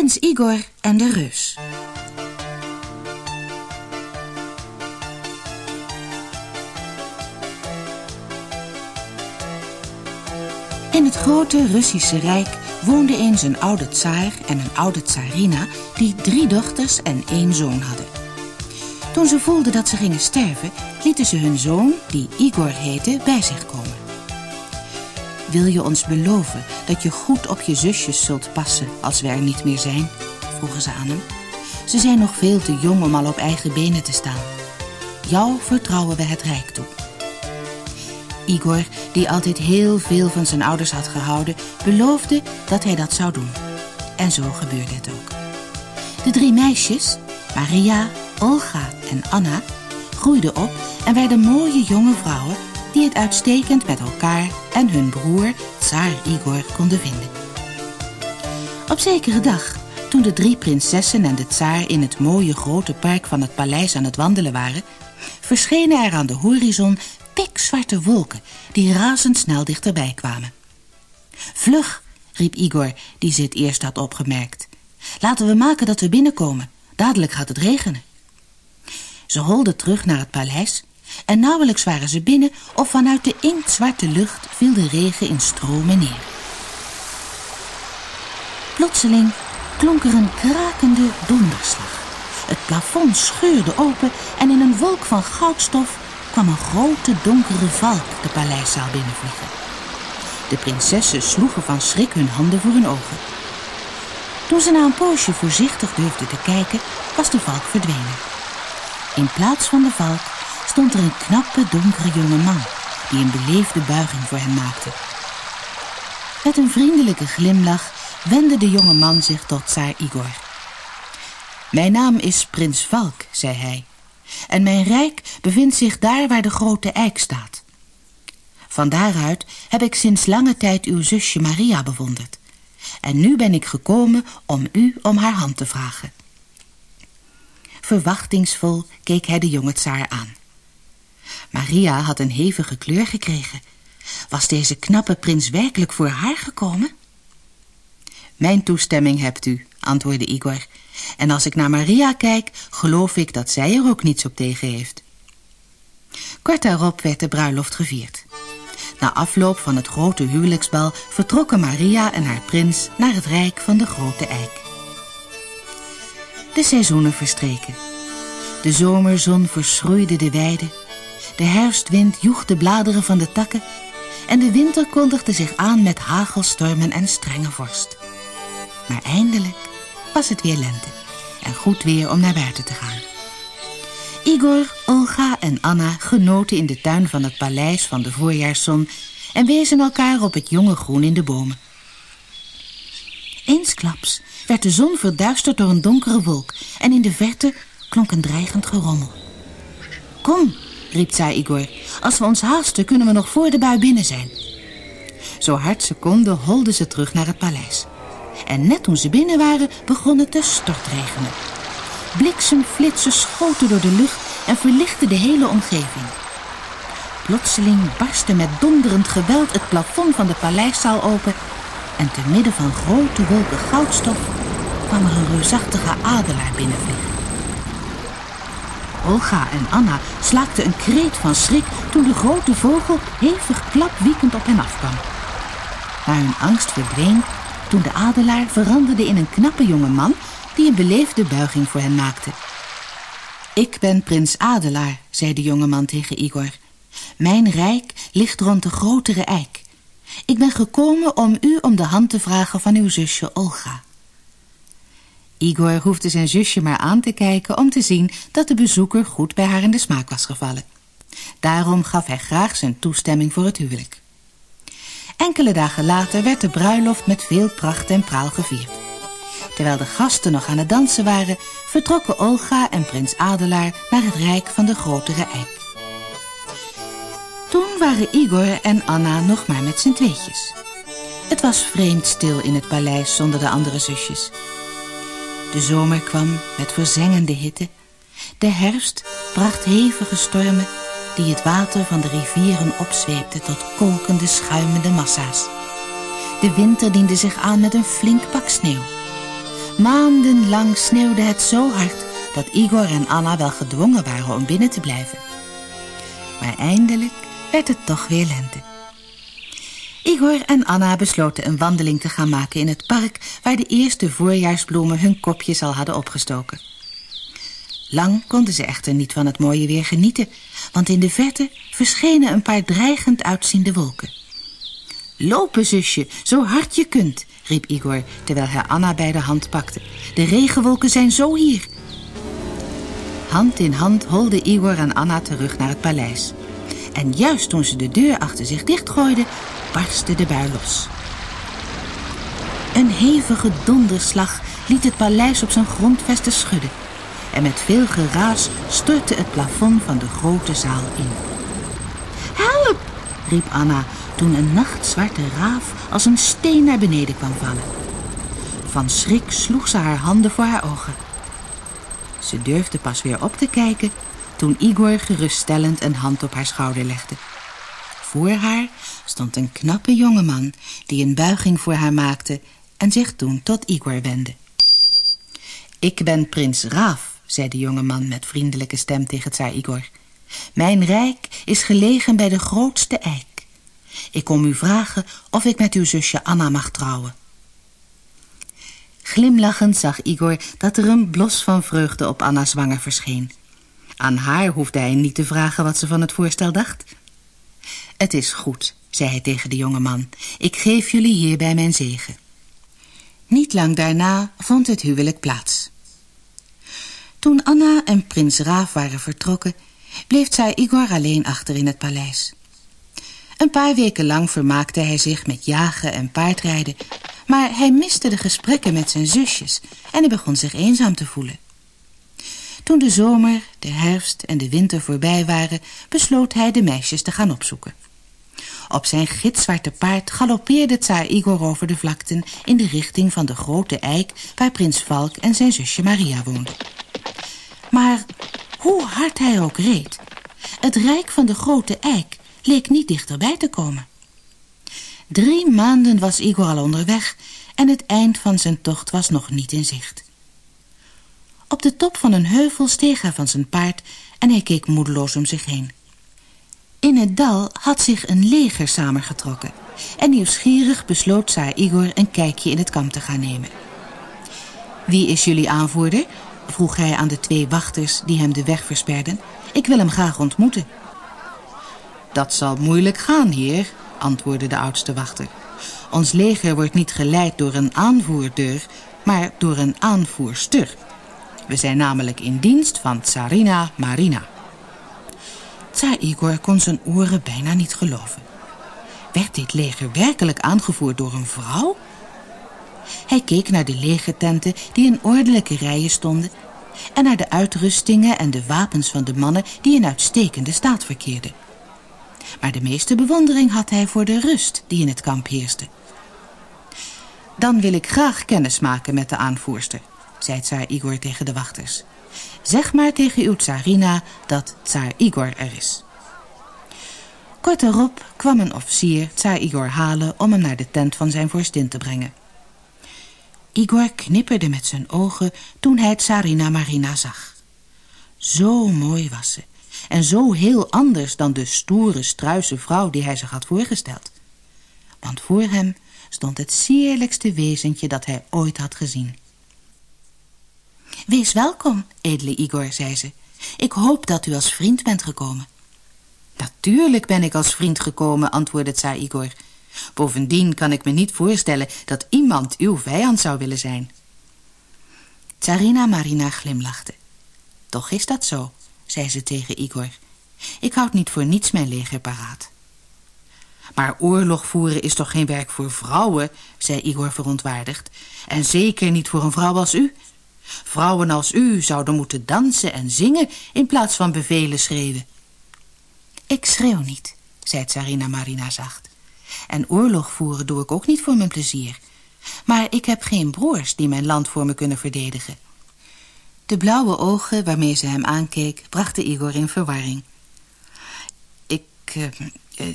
Prins Igor en de reus. In het grote Russische Rijk woonde eens een oude tsaar en een oude tsarina... die drie dochters en één zoon hadden. Toen ze voelden dat ze gingen sterven... lieten ze hun zoon, die Igor heette, bij zich komen. Wil je ons beloven dat je goed op je zusjes zult passen als we er niet meer zijn? vroegen ze aan hem. Ze zijn nog veel te jong om al op eigen benen te staan. Jou vertrouwen we het rijk toe. Igor, die altijd heel veel van zijn ouders had gehouden, beloofde dat hij dat zou doen. En zo gebeurde het ook. De drie meisjes, Maria, Olga en Anna, groeiden op en werden mooie jonge vrouwen die het uitstekend met elkaar en hun broer, Tsaar Igor, konden vinden. Op zekere dag, toen de drie prinsessen en de tsaar in het mooie grote park van het paleis aan het wandelen waren, verschenen er aan de horizon pikzwarte wolken die razendsnel dichterbij kwamen. Vlug, riep Igor, die ze het eerst had opgemerkt. Laten we maken dat we binnenkomen. Dadelijk gaat het regenen. Ze holden terug naar het paleis en nauwelijks waren ze binnen of vanuit de inktzwarte lucht viel de regen in stromen neer. Plotseling klonk er een krakende donderslag. Het plafond scheurde open en in een wolk van goudstof kwam een grote donkere valk de paleiszaal binnenvliegen. De prinsessen sloegen van schrik hun handen voor hun ogen. Toen ze na een poosje voorzichtig durfden te kijken, was de valk verdwenen. In plaats van de valk stond er een knappe, donkere jonge man... die een beleefde buiging voor hen maakte. Met een vriendelijke glimlach wendde de jonge man zich tot Tsaar Igor. Mijn naam is Prins Valk, zei hij. En mijn rijk bevindt zich daar waar de grote eik staat. Van daaruit heb ik sinds lange tijd uw zusje Maria bewonderd. En nu ben ik gekomen om u om haar hand te vragen. Verwachtingsvol keek hij de jonge tsaar aan. Maria had een hevige kleur gekregen. Was deze knappe prins werkelijk voor haar gekomen? Mijn toestemming hebt u, antwoordde Igor. En als ik naar Maria kijk, geloof ik dat zij er ook niets op tegen heeft. Kort daarop werd de bruiloft gevierd. Na afloop van het grote huwelijksbal vertrokken Maria en haar prins naar het rijk van de grote eik. De seizoenen verstreken. De zomerzon verschroeide de weide de herfstwind joeg de bladeren van de takken en de winter kondigde zich aan met hagelstormen en strenge vorst. Maar eindelijk was het weer lente en goed weer om naar buiten te gaan. Igor, Olga en Anna genoten in de tuin van het paleis van de voorjaarszon en wezen elkaar op het jonge groen in de bomen. Eensklaps werd de zon verduisterd door een donkere wolk en in de verte klonk een dreigend gerommel. Kom, riep Igor. Als we ons haasten, kunnen we nog voor de bui binnen zijn. Zo hard ze konden, holden ze terug naar het paleis. En net toen ze binnen waren, begon het te stortregenen. Bliksemflitsen schoten door de lucht en verlichtten de hele omgeving. Plotseling barstte met donderend geweld het plafond van de paleiszaal open... en te midden van grote wolken goudstof kwam er een reusachtige adelaar binnenvliegen. Olga en Anna slaakten een kreet van schrik toen de grote vogel hevig klapwiekend op hen afkwam. Maar hun angst verdween toen de adelaar veranderde in een knappe jonge man die een beleefde buiging voor hen maakte. Ik ben prins Adelaar, zei de jonge man tegen Igor. Mijn rijk ligt rond de grotere eik. Ik ben gekomen om u om de hand te vragen van uw zusje Olga. Igor hoefde zijn zusje maar aan te kijken om te zien dat de bezoeker goed bij haar in de smaak was gevallen. Daarom gaf hij graag zijn toestemming voor het huwelijk. Enkele dagen later werd de bruiloft met veel pracht en praal gevierd. Terwijl de gasten nog aan het dansen waren, vertrokken Olga en prins Adelaar naar het rijk van de grotere eik. Toen waren Igor en Anna nog maar met z'n tweetjes. Het was vreemd stil in het paleis zonder de andere zusjes. De zomer kwam met verzengende hitte. De herfst bracht hevige stormen die het water van de rivieren opzweepten tot kolkende, schuimende massa's. De winter diende zich aan met een flink pak sneeuw. Maandenlang sneeuwde het zo hard dat Igor en Anna wel gedwongen waren om binnen te blijven. Maar eindelijk werd het toch weer lente. Igor en Anna besloten een wandeling te gaan maken in het park... waar de eerste voorjaarsbloemen hun kopjes al hadden opgestoken. Lang konden ze echter niet van het mooie weer genieten... want in de verte verschenen een paar dreigend uitziende wolken. Lopen, zusje, zo hard je kunt, riep Igor... terwijl hij Anna bij de hand pakte. De regenwolken zijn zo hier. Hand in hand holden Igor en Anna terug naar het paleis. En juist toen ze de deur achter zich dichtgooiden barstte de bui los. Een hevige donderslag liet het paleis op zijn grondvesten schudden. En met veel geraas stortte het plafond van de grote zaal in. Help! riep Anna toen een nachtzwarte raaf als een steen naar beneden kwam vallen. Van schrik sloeg ze haar handen voor haar ogen. Ze durfde pas weer op te kijken toen Igor geruststellend een hand op haar schouder legde. Voor haar stond een knappe jongeman die een buiging voor haar maakte en zich toen tot Igor wendde. Ik ben prins Raaf, zei de jongeman met vriendelijke stem tegen tsaar Igor. Mijn rijk is gelegen bij de grootste eik. Ik kom u vragen of ik met uw zusje Anna mag trouwen. Glimlachend zag Igor dat er een blos van vreugde op Anna's wangen verscheen. Aan haar hoefde hij niet te vragen wat ze van het voorstel dacht. Het is goed, zei hij tegen de jonge man. Ik geef jullie hierbij mijn zegen. Niet lang daarna vond het huwelijk plaats. Toen Anna en prins Raaf waren vertrokken, bleef zij Igor alleen achter in het paleis. Een paar weken lang vermaakte hij zich met jagen en paardrijden, maar hij miste de gesprekken met zijn zusjes en hij begon zich eenzaam te voelen. Toen de zomer, de herfst en de winter voorbij waren, besloot hij de meisjes te gaan opzoeken. Op zijn gitzwarte paard galoppeerde tsaar Igor over de vlakten in de richting van de grote eik waar prins Valk en zijn zusje Maria woonden. Maar hoe hard hij ook reed, het rijk van de grote eik leek niet dichterbij te komen. Drie maanden was Igor al onderweg en het eind van zijn tocht was nog niet in zicht. Op de top van een heuvel steeg hij van zijn paard en hij keek moedeloos om zich heen. In het dal had zich een leger samengetrokken en nieuwsgierig besloot Tsaar Igor een kijkje in het kamp te gaan nemen. Wie is jullie aanvoerder? vroeg hij aan de twee wachters die hem de weg versperden. Ik wil hem graag ontmoeten. Dat zal moeilijk gaan, heer, antwoordde de oudste wachter. Ons leger wordt niet geleid door een aanvoerder, maar door een aanvoerster. We zijn namelijk in dienst van Tsarina Marina. Tsar Igor kon zijn oren bijna niet geloven. Werd dit leger werkelijk aangevoerd door een vrouw? Hij keek naar de legertenten die in ordelijke rijen stonden... en naar de uitrustingen en de wapens van de mannen die in uitstekende staat verkeerden. Maar de meeste bewondering had hij voor de rust die in het kamp heerste. Dan wil ik graag kennis maken met de aanvoerster, zei Tsar Igor tegen de wachters. Zeg maar tegen uw tsarina dat tsaar Igor er is. Kort erop kwam een officier tsaar Igor halen om hem naar de tent van zijn vorstin te brengen. Igor knipperde met zijn ogen toen hij tsarina Marina zag. Zo mooi was ze en zo heel anders dan de stoere, struise vrouw die hij zich had voorgesteld. Want voor hem stond het sierlijkste wezentje dat hij ooit had gezien. Wees welkom, edele Igor, zei ze. Ik hoop dat u als vriend bent gekomen. Natuurlijk ben ik als vriend gekomen, antwoordde Tsaar Igor. Bovendien kan ik me niet voorstellen dat iemand uw vijand zou willen zijn. Tsarina Marina glimlachte. Toch is dat zo, zei ze tegen Igor. Ik houd niet voor niets mijn leger paraat. Maar oorlog voeren is toch geen werk voor vrouwen, zei Igor verontwaardigd. En zeker niet voor een vrouw als u. Vrouwen als u zouden moeten dansen en zingen in plaats van bevelen schreeuwen. Ik schreeuw niet, zei Tsarina Marina zacht. En oorlog voeren doe ik ook niet voor mijn plezier. Maar ik heb geen broers die mijn land voor me kunnen verdedigen. De blauwe ogen waarmee ze hem aankeek brachten Igor in verwarring. Ik, uh,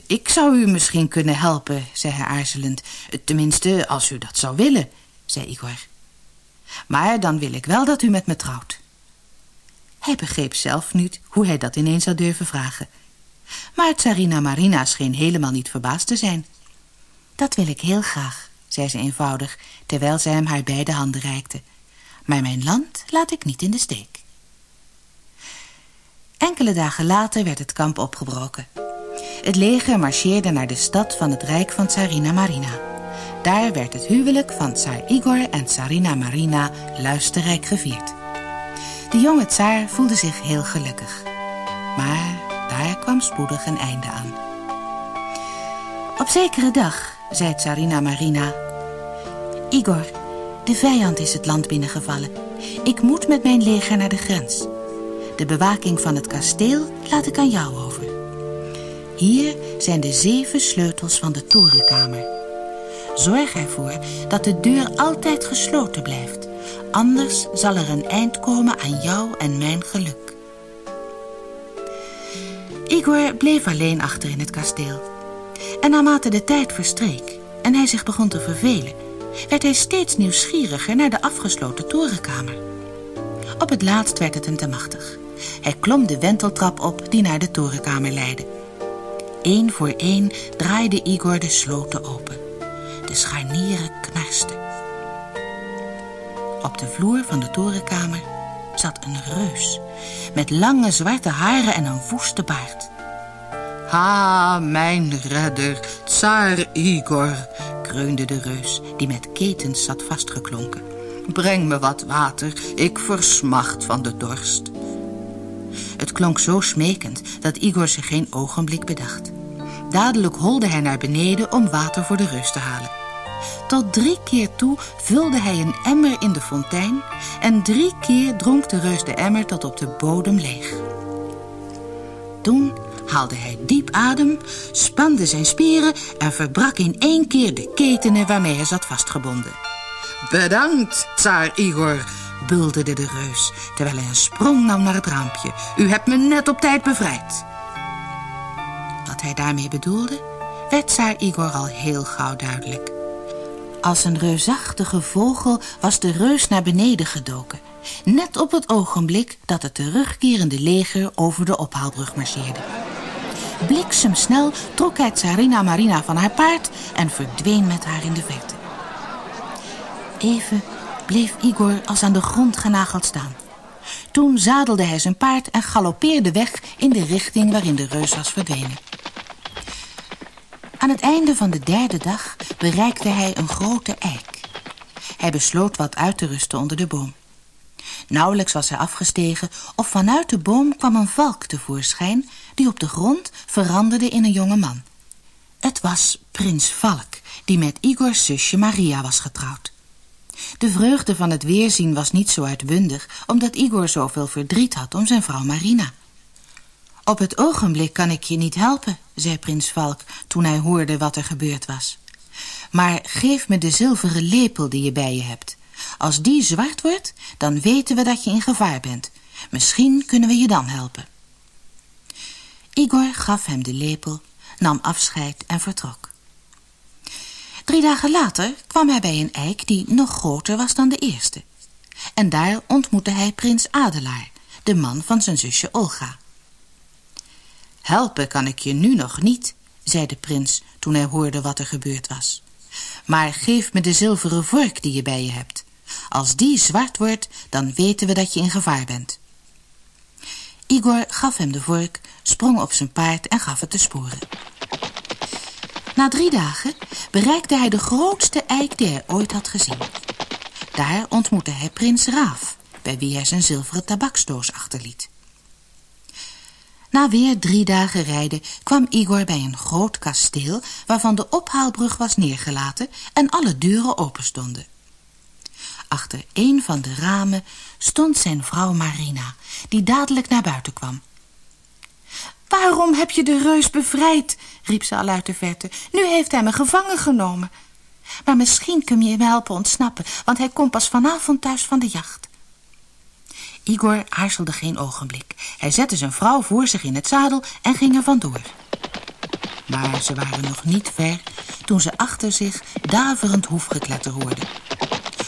ik zou u misschien kunnen helpen, zei hij aarzelend. Tenminste, als u dat zou willen, zei Igor. Maar dan wil ik wel dat u met me trouwt. Hij begreep zelf niet hoe hij dat ineens zou durven vragen. Maar Tsarina Marina scheen helemaal niet verbaasd te zijn. Dat wil ik heel graag, zei ze eenvoudig, terwijl zij hem haar beide handen reikte. Maar mijn land laat ik niet in de steek. Enkele dagen later werd het kamp opgebroken. Het leger marcheerde naar de stad van het rijk van Tsarina Marina. Daar werd het huwelijk van Tsar Igor en Tsarina Marina luisterrijk gevierd. De jonge tsaar voelde zich heel gelukkig. Maar daar kwam spoedig een einde aan. Op zekere dag zei Tsarina Marina... Igor, de vijand is het land binnengevallen. Ik moet met mijn leger naar de grens. De bewaking van het kasteel laat ik aan jou over. Hier zijn de zeven sleutels van de torenkamer. Zorg ervoor dat de deur altijd gesloten blijft. Anders zal er een eind komen aan jou en mijn geluk. Igor bleef alleen achter in het kasteel. En naarmate de tijd verstreek en hij zich begon te vervelen... werd hij steeds nieuwsgieriger naar de afgesloten torenkamer. Op het laatst werd het hem te machtig. Hij klom de wenteltrap op die naar de torenkamer leidde. Eén voor één draaide Igor de sloten open. Scharnieren knarsten. Op de vloer van de torenkamer zat een reus... met lange zwarte haren en een woeste baard. Ha, mijn redder, Tsar Igor, kreunde de reus, die met ketens zat vastgeklonken. Breng me wat water, ik versmacht van de dorst. Het klonk zo smekend dat Igor zich geen ogenblik bedacht. Dadelijk holde hij naar beneden om water voor de reus te halen. Tot drie keer toe vulde hij een emmer in de fontein... en drie keer dronk de reus de emmer tot op de bodem leeg. Toen haalde hij diep adem, spande zijn spieren... en verbrak in één keer de ketenen waarmee hij zat vastgebonden. Bedankt, tsaar Igor, bulderde de reus... terwijl hij een sprong nam naar het raampje. U hebt me net op tijd bevrijd. Wat hij daarmee bedoelde, werd tsaar Igor al heel gauw duidelijk. Als een reusachtige vogel was de reus naar beneden gedoken... net op het ogenblik dat het terugkerende leger over de ophaalbrug marcheerde. Bliksemsnel trok hij Tsarina Marina van haar paard en verdween met haar in de verte. Even bleef Igor als aan de grond genageld staan. Toen zadelde hij zijn paard en galoppeerde weg in de richting waarin de reus was verdwenen. Aan het einde van de derde dag bereikte hij een grote eik. Hij besloot wat uit te rusten onder de boom. Nauwelijks was hij afgestegen of vanuit de boom kwam een valk tevoorschijn... die op de grond veranderde in een jonge man. Het was prins Valk, die met Igors zusje Maria was getrouwd. De vreugde van het weerzien was niet zo uitbundig... omdat Igor zoveel verdriet had om zijn vrouw Marina. Op het ogenblik kan ik je niet helpen, zei prins Valk... toen hij hoorde wat er gebeurd was. Maar geef me de zilveren lepel die je bij je hebt... Als die zwart wordt, dan weten we dat je in gevaar bent. Misschien kunnen we je dan helpen. Igor gaf hem de lepel, nam afscheid en vertrok. Drie dagen later kwam hij bij een eik die nog groter was dan de eerste. En daar ontmoette hij prins Adelaar, de man van zijn zusje Olga. Helpen kan ik je nu nog niet, zei de prins toen hij hoorde wat er gebeurd was. Maar geef me de zilveren vork die je bij je hebt. Als die zwart wordt, dan weten we dat je in gevaar bent. Igor gaf hem de vork, sprong op zijn paard en gaf het de sporen. Na drie dagen bereikte hij de grootste eik die hij ooit had gezien. Daar ontmoette hij prins Raaf, bij wie hij zijn zilveren tabaksdoos achterliet. Na weer drie dagen rijden kwam Igor bij een groot kasteel... waarvan de ophaalbrug was neergelaten en alle deuren open stonden. Achter een van de ramen stond zijn vrouw Marina, die dadelijk naar buiten kwam. Waarom heb je de reus bevrijd? riep ze al uit de verte. Nu heeft hij me gevangen genomen. Maar misschien kun je hem helpen ontsnappen, want hij komt pas vanavond thuis van de jacht. Igor aarzelde geen ogenblik. Hij zette zijn vrouw voor zich in het zadel en ging er vandoor. Maar ze waren nog niet ver toen ze achter zich daverend hoefgekletter hoorden.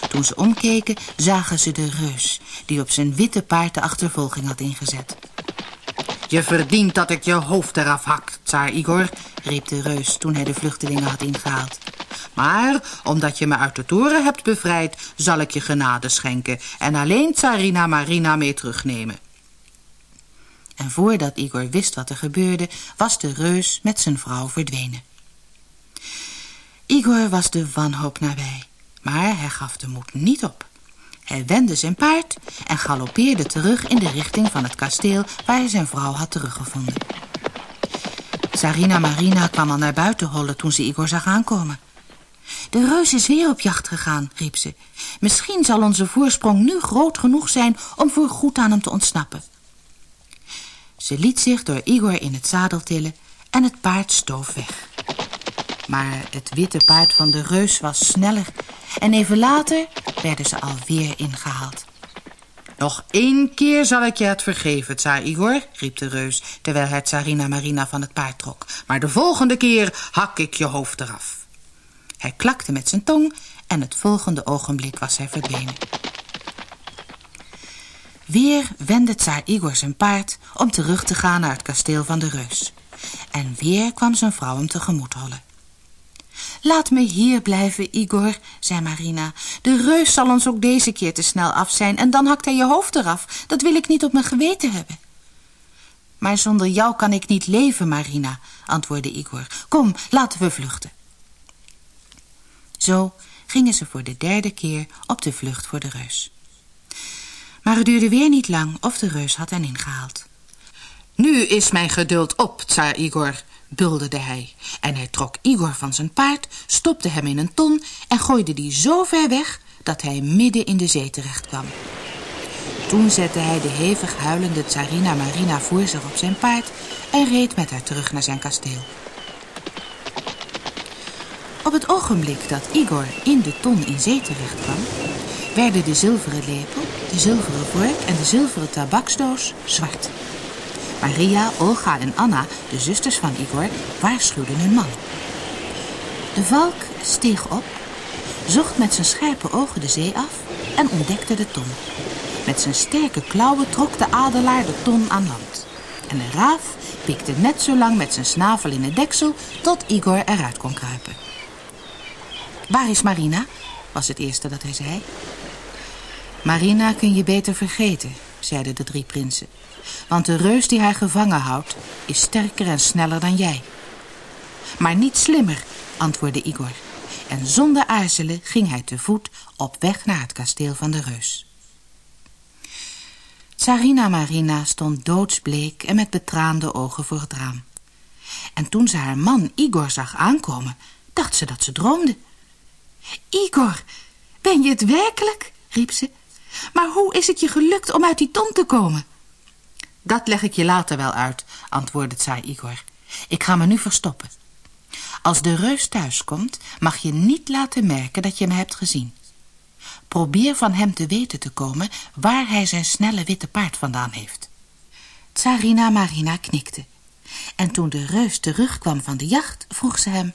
Toen ze omkeken, zagen ze de reus... die op zijn witte paard de achtervolging had ingezet. Je verdient dat ik je hoofd eraf hak, tsaar Igor, riep de reus toen hij de vluchtelingen had ingehaald. Maar omdat je me uit de toren hebt bevrijd, zal ik je genade schenken en alleen Tsarina Marina mee terugnemen. En voordat Igor wist wat er gebeurde, was de reus met zijn vrouw verdwenen. Igor was de wanhoop nabij, maar hij gaf de moed niet op. Hij wendde zijn paard en galoppeerde terug in de richting van het kasteel waar hij zijn vrouw had teruggevonden. Sarina Marina kwam al naar buiten hollen toen ze Igor zag aankomen. De reus is weer op jacht gegaan, riep ze. Misschien zal onze voorsprong nu groot genoeg zijn om voor goed aan hem te ontsnappen. Ze liet zich door Igor in het zadel tillen en het paard stoof weg. Maar het witte paard van de reus was sneller en even later werden ze alweer ingehaald. Nog één keer zal ik je het vergeven, tsaar Igor, riep de reus, terwijl hij tsarina Marina van het paard trok. Maar de volgende keer hak ik je hoofd eraf. Hij klakte met zijn tong en het volgende ogenblik was hij verdwenen. Weer wendde tsaar Igor zijn paard om terug te gaan naar het kasteel van de reus. En weer kwam zijn vrouw hem tegemoet hollen. Laat me hier blijven, Igor, zei Marina. De reus zal ons ook deze keer te snel af zijn en dan hakt hij je hoofd eraf. Dat wil ik niet op mijn geweten hebben. Maar zonder jou kan ik niet leven, Marina, antwoordde Igor. Kom, laten we vluchten. Zo gingen ze voor de derde keer op de vlucht voor de reus. Maar het duurde weer niet lang of de reus had hen ingehaald. Nu is mijn geduld op, tsaar Igor, bulderde hij. En hij trok Igor van zijn paard, stopte hem in een ton en gooide die zo ver weg dat hij midden in de zee terecht kwam. Toen zette hij de hevig huilende tsarina Marina voor zich op zijn paard en reed met haar terug naar zijn kasteel. Op het ogenblik dat Igor in de ton in zee terecht kwam, werden de zilveren lepel, de zilveren vork en de zilveren tabaksdoos zwart. Maria, Olga en Anna, de zusters van Igor, waarschuwden hun man. De valk steeg op, zocht met zijn scherpe ogen de zee af en ontdekte de ton. Met zijn sterke klauwen trok de adelaar de ton aan land. En de raaf pikte net zo lang met zijn snavel in het deksel tot Igor eruit kon kruipen. Waar is Marina? was het eerste dat hij zei. Marina kun je beter vergeten, zeiden de drie prinsen. Want de reus die haar gevangen houdt, is sterker en sneller dan jij. Maar niet slimmer, antwoordde Igor. En zonder aarzelen ging hij te voet op weg naar het kasteel van de reus. Tsarina Marina stond doodsbleek en met betraande ogen voor het raam. En toen ze haar man Igor zag aankomen, dacht ze dat ze droomde. Igor, ben je het werkelijk? riep ze. Maar hoe is het je gelukt om uit die ton te komen? Dat leg ik je later wel uit, antwoordde Tsai Igor. Ik ga me nu verstoppen. Als de reus thuiskomt, mag je niet laten merken dat je me hebt gezien. Probeer van hem te weten te komen waar hij zijn snelle witte paard vandaan heeft. Tsarina Marina knikte. En toen de reus terugkwam van de jacht, vroeg ze hem...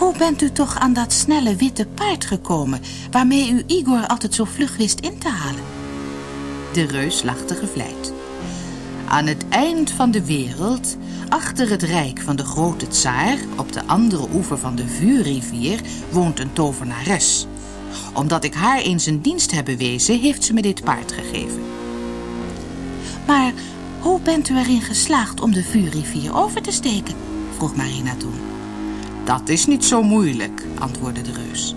Hoe bent u toch aan dat snelle witte paard gekomen... waarmee u Igor altijd zo vlug wist in te halen? De reus lachte gevleid. Aan het eind van de wereld, achter het rijk van de grote tsaar... op de andere oever van de vuurrivier, woont een tovenares. Omdat ik haar eens een dienst heb bewezen, heeft ze me dit paard gegeven. Maar hoe bent u erin geslaagd om de vuurrivier over te steken? vroeg Marina toen. Dat is niet zo moeilijk, antwoordde de reus.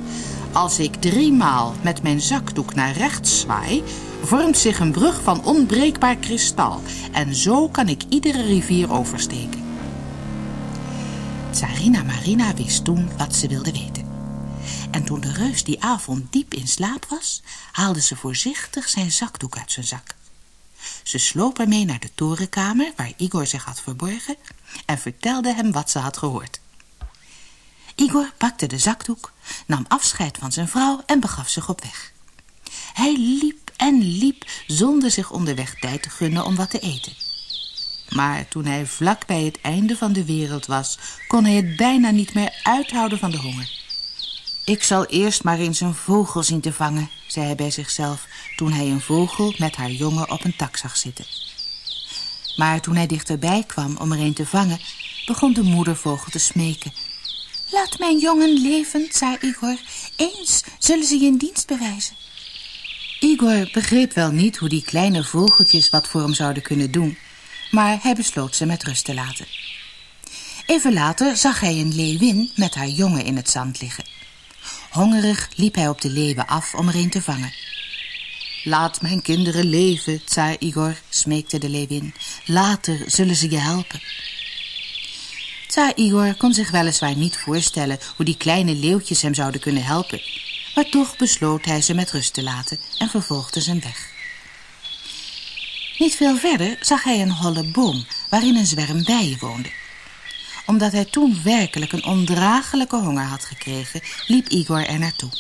Als ik driemaal met mijn zakdoek naar rechts zwaai, vormt zich een brug van onbreekbaar kristal. En zo kan ik iedere rivier oversteken. Tsarina Marina wist toen wat ze wilde weten. En toen de reus die avond diep in slaap was, haalde ze voorzichtig zijn zakdoek uit zijn zak. Ze sloop ermee naar de torenkamer waar Igor zich had verborgen en vertelde hem wat ze had gehoord. Igor pakte de zakdoek, nam afscheid van zijn vrouw en begaf zich op weg. Hij liep en liep zonder zich onderweg tijd te gunnen om wat te eten. Maar toen hij vlak bij het einde van de wereld was, kon hij het bijna niet meer uithouden van de honger. Ik zal eerst maar eens een vogel zien te vangen, zei hij bij zichzelf... toen hij een vogel met haar jongen op een tak zag zitten. Maar toen hij dichterbij kwam om er een te vangen... begon de moedervogel te smeken. Laat mijn jongen leven, zei Igor. Eens zullen ze je in dienst bewijzen. Igor begreep wel niet hoe die kleine vogeltjes wat voor hem zouden kunnen doen... maar hij besloot ze met rust te laten. Even later zag hij een leeuwin met haar jongen in het zand liggen. Hongerig liep hij op de leeuwen af om er een te vangen. Laat mijn kinderen leven, tsaar Igor, smeekte de leeuwin. Later zullen ze je helpen. Tsaar Igor kon zich weliswaar niet voorstellen hoe die kleine leeuwtjes hem zouden kunnen helpen. Maar toch besloot hij ze met rust te laten en vervolgde zijn weg. Niet veel verder zag hij een holle boom waarin een zwerm bijen woonde omdat hij toen werkelijk een ondraaglijke honger had gekregen, liep Igor er naartoe.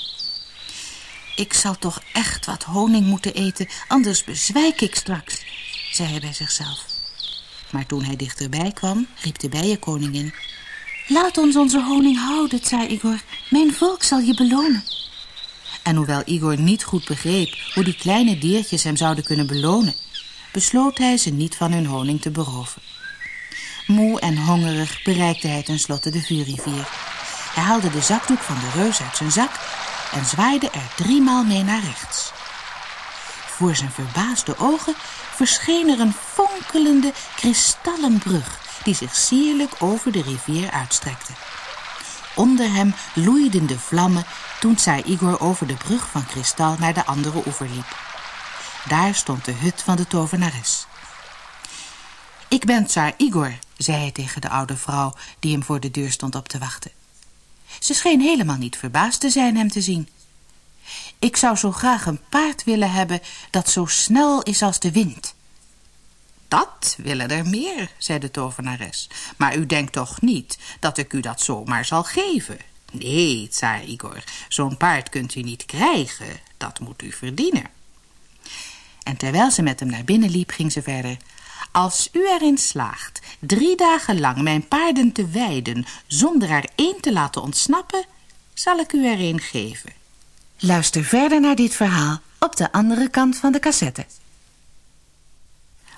Ik zal toch echt wat honing moeten eten, anders bezwijk ik straks, zei hij bij zichzelf. Maar toen hij dichterbij kwam, riep de bijenkoningin... Laat ons onze honing houden, zei Igor. Mijn volk zal je belonen. En hoewel Igor niet goed begreep hoe die kleine diertjes hem zouden kunnen belonen... besloot hij ze niet van hun honing te beroven. Moe en hongerig bereikte hij tenslotte de vuurrivier. Hij haalde de zakdoek van de reus uit zijn zak en zwaaide er driemaal mee naar rechts. Voor zijn verbaasde ogen verscheen er een fonkelende kristallen brug die zich sierlijk over de rivier uitstrekte. Onder hem loeiden de vlammen toen Tsar Igor over de brug van kristal naar de andere oever liep. Daar stond de hut van de tovenares. Ik ben Tsar Igor, zei hij tegen de oude vrouw die hem voor de deur stond op te wachten. Ze scheen helemaal niet verbaasd te zijn hem te zien. Ik zou zo graag een paard willen hebben dat zo snel is als de wind. Dat willen er meer, zei de tovenares. Maar u denkt toch niet dat ik u dat zomaar zal geven? Nee, tsaar Igor, zo'n paard kunt u niet krijgen. Dat moet u verdienen. En terwijl ze met hem naar binnen liep, ging ze verder. Als u erin slaagt drie dagen lang mijn paarden te weiden zonder er één te laten ontsnappen, zal ik u er een geven. Luister verder naar dit verhaal op de andere kant van de cassette.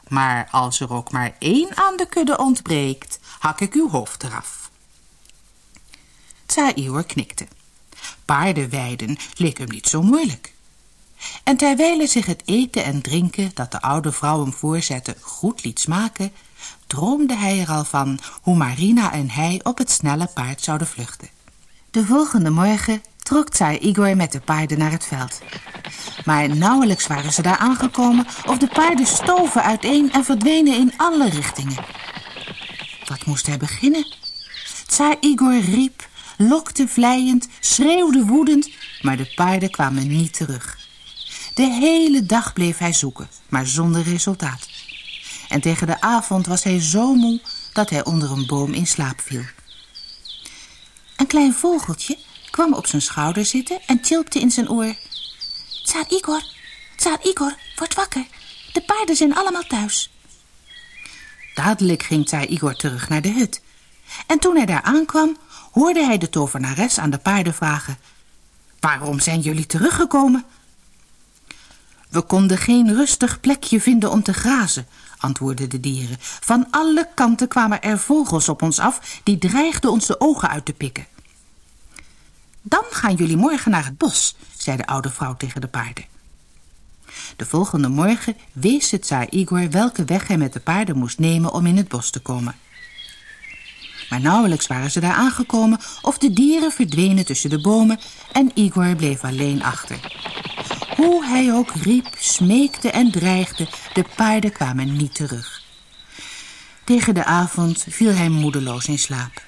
Maar als er ook maar één aan de kudde ontbreekt, hak ik uw hoofd eraf. Tsaïor knikte. Paardenweiden leek hem niet zo moeilijk. En terwijl hij zich het eten en drinken dat de oude vrouw hem voorzette goed liet smaken, droomde hij er al van hoe Marina en hij op het snelle paard zouden vluchten. De volgende morgen trok Tsar Igor met de paarden naar het veld. Maar nauwelijks waren ze daar aangekomen of de paarden stoven uiteen en verdwenen in alle richtingen. Wat moest hij beginnen? Tsar Igor riep, lokte vlijend, schreeuwde woedend, maar de paarden kwamen niet terug. De hele dag bleef hij zoeken, maar zonder resultaat. En tegen de avond was hij zo moe dat hij onder een boom in slaap viel. Een klein vogeltje kwam op zijn schouder zitten en tjilpte in zijn oor. Tsaar Igor, Tsaar Igor, word wakker. De paarden zijn allemaal thuis. Dadelijk ging Tsaar Igor terug naar de hut. En toen hij daar aankwam, hoorde hij de tovenares aan de paarden vragen... Waarom zijn jullie teruggekomen? We konden geen rustig plekje vinden om te grazen, antwoordden de dieren. Van alle kanten kwamen er vogels op ons af die dreigden ons de ogen uit te pikken. Dan gaan jullie morgen naar het bos, zei de oude vrouw tegen de paarden. De volgende morgen wees het Tsaar Igor welke weg hij met de paarden moest nemen om in het bos te komen. Maar nauwelijks waren ze daar aangekomen of de dieren verdwenen tussen de bomen en Igor bleef alleen achter. Hoe hij ook riep, smeekte en dreigde, de paarden kwamen niet terug. Tegen de avond viel hij moedeloos in slaap.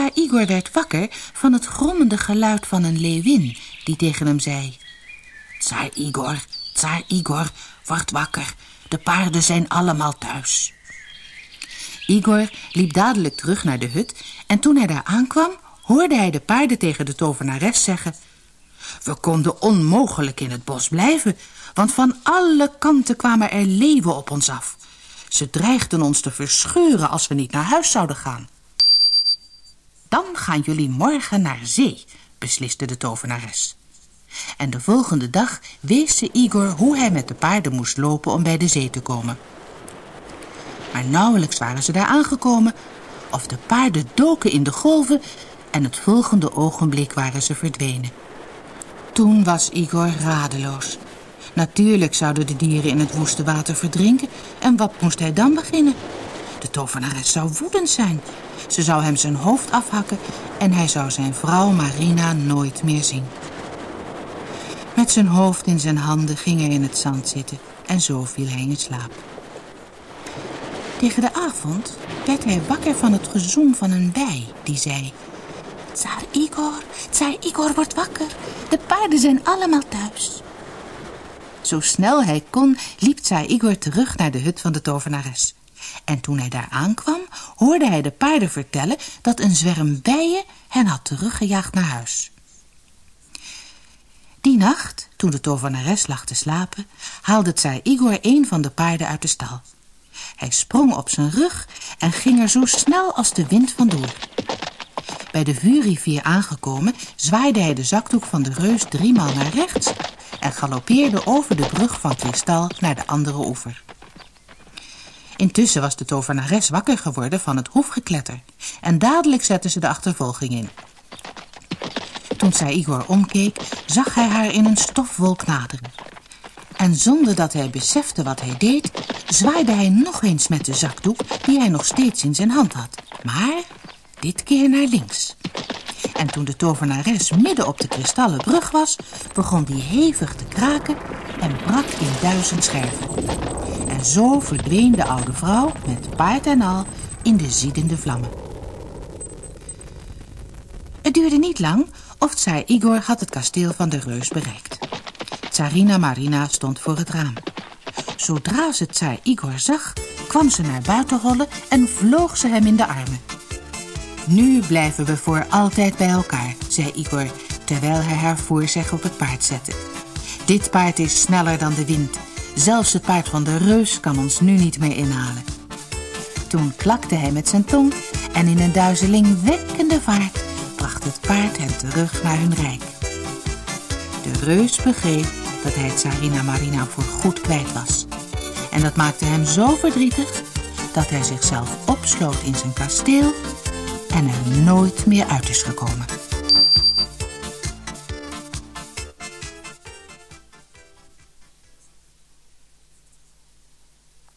Tsaar Igor werd wakker van het grommende geluid van een leeuwin die tegen hem zei... Tsaar Igor, Tsaar Igor, word wakker. De paarden zijn allemaal thuis. Igor liep dadelijk terug naar de hut en toen hij daar aankwam... hoorde hij de paarden tegen de tovenares zeggen... We konden onmogelijk in het bos blijven, want van alle kanten kwamen er leeuwen op ons af. Ze dreigden ons te verscheuren als we niet naar huis zouden gaan. Dan gaan jullie morgen naar zee, besliste de tovenares. En de volgende dag wees ze Igor hoe hij met de paarden moest lopen om bij de zee te komen. Maar nauwelijks waren ze daar aangekomen of de paarden doken in de golven en het volgende ogenblik waren ze verdwenen. Toen was Igor radeloos. Natuurlijk zouden de dieren in het woeste water verdrinken en wat moest hij dan beginnen? De tovenares zou woedend zijn. Ze zou hem zijn hoofd afhakken en hij zou zijn vrouw Marina nooit meer zien. Met zijn hoofd in zijn handen ging hij in het zand zitten en zo viel hij in slaap. Tegen de avond werd hij wakker van het gezoem van een bij die zei... Tsaar Igor, Tsaar Igor wordt wakker. De paarden zijn allemaal thuis. Zo snel hij kon, liep Tsaar Igor terug naar de hut van de tovenares. En toen hij daar aankwam, hoorde hij de paarden vertellen dat een zwerm bijen hen had teruggejaagd naar huis. Die nacht, toen de tovenares lag te slapen, haalde Tsaar Igor een van de paarden uit de stal. Hij sprong op zijn rug en ging er zo snel als de wind vandoor. Bij de vuurrivier aangekomen zwaaide hij de zakdoek van de reus driemaal naar rechts en galoppeerde over de brug van kristal naar de andere oever. Intussen was de tovenares wakker geworden van het hoefgekletter en dadelijk zette ze de achtervolging in. Toen zij Igor omkeek, zag hij haar in een stofwolk naderen. En zonder dat hij besefte wat hij deed, zwaaide hij nog eens met de zakdoek die hij nog steeds in zijn hand had. Maar dit keer naar links. En toen de tovenares midden op de kristallen brug was, begon die hevig te kraken en brak in duizend scherven. En zo verdween de oude vrouw met paard en al in de ziedende vlammen. Het duurde niet lang of Tsar Igor had het kasteel van de reus bereikt. Tsarina Marina stond voor het raam. Zodra ze Tsar Igor zag, kwam ze naar buiten rollen en vloog ze hem in de armen. Nu blijven we voor altijd bij elkaar, zei Igor, terwijl hij haar voor zich op het paard zette. Dit paard is sneller dan de wind. Zelfs het paard van de reus kan ons nu niet meer inhalen. Toen klakte hij met zijn tong en in een duizelingwekkende vaart bracht het paard hen terug naar hun rijk. De reus begreep dat hij Tsarina Marina voor goed kwijt was. En dat maakte hem zo verdrietig dat hij zichzelf opsloot in zijn kasteel en er nooit meer uit is gekomen.